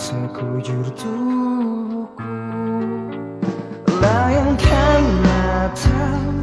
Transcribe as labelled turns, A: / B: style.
A: sekujur tubuhku Layangkan matamu.